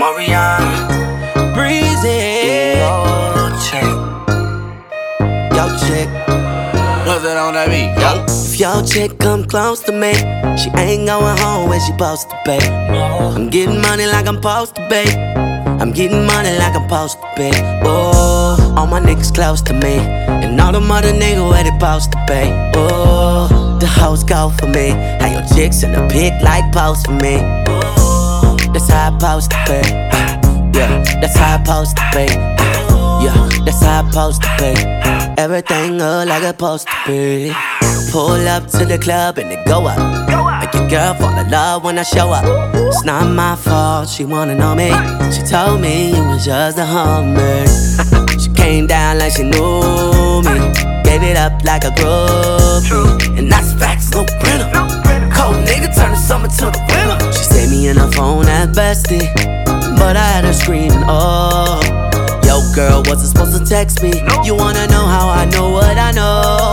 Marion. Breezy. Yo, chick. Yo, chick. What's that on that beat? Yo. If your chick come close to me, she ain't going home when she supposed to pay. I'm getting money like I'm supposed to pay. I'm getting money like I'm supposed to pay. Oh, all my niggas close to me, and all the mother niggas where they supposed to pay. Oh, the hoes go for me. How your chicks in the pic like post for me. Oh, that's how I supposed to pay. Yeah, that's how I supposed to pay. Yeah, that's how I supposed to pay. Everything look like it's supposed to be. Pull up to the club and it go up. Make your girl fall in love when I show up. It's not my fault, she wanna know me. She told me you was just a hummer. she came down like she knew me. Gave it up like a groupie. And that's facts, no printer. Cold nigga turn the summer to the winter. She saved me in her phone bestie. But I had her screaming, oh. Yo, girl, wasn't supposed to text me. You wanna know how I know what I know?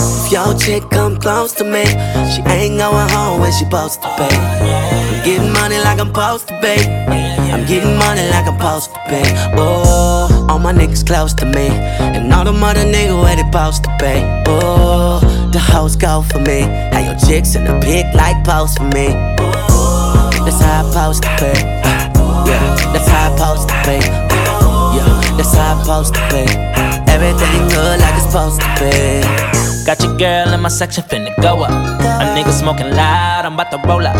If your chick come close to me, she ain't going home when she supposed to pay. I'm getting money like I'm supposed to pay. I'm getting money like I'm supposed to pay. Oh, all my niggas close to me, and all the mother niggas where they supposed to pay. Oh, the hoes go for me. How your chicks in the pic like post for me. That's how I supposed to pay. Yeah, that's how I supposed to pay. Yeah, that's how I supposed to pay. Everything good like it's supposed to be. Got your girl in my section finna go up. A nigga smoking loud, I'm about to roll up.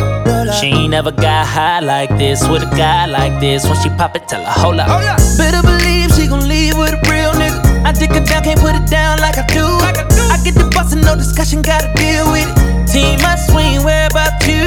She ain't never got high like this with a guy like this. When she pop it, tell her hold up. Oh, Better believe she gon' leave with a real nigga. I dick her down, can't put it down like I do. I get the boss and no discussion, gotta deal with it. Team, I swing, where about you?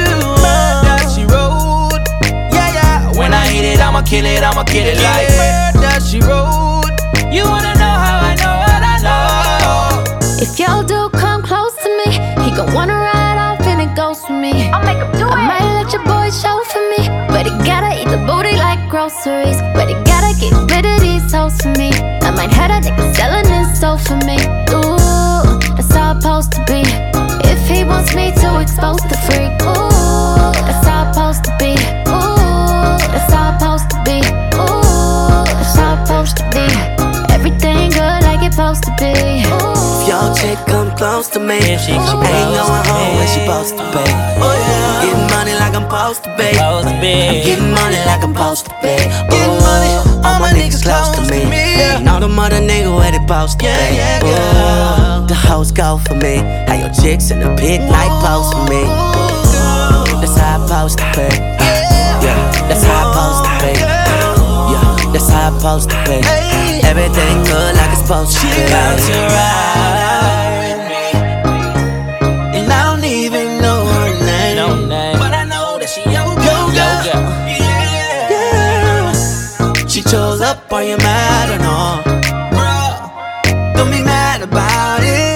I'ma kill it, I'ma kill it like murder, she rolled. You wanna know how I know what I know? If y'all do come close to me, he gon' wanna ride off and it goes for me. I'll make him do I it. might let your boy show for me, but he gotta eat the booty like groceries. But he gotta get rid of these hoes for me. I might have a nigga selling his soul for me. Chick come close to me, If she she come ain't going home when she supposed to pay. Getting money like I'm supposed to pay. Supposed to be. I'm getting money like I'm supposed to pay. Getting money, all my niggas close to me. And all the mother niggas where they supposed to Yeah, pay. yeah, Ooh, girl. the hoes go for me. How your chicks in the pic like post for me. That's how I supposed to pay. Yeah, that's how I supposed to pay. Yeah, that's how I supposed to pay. Everything good like it's supposed to She be. about to ride Why you mad or not? bro? don't be mad about it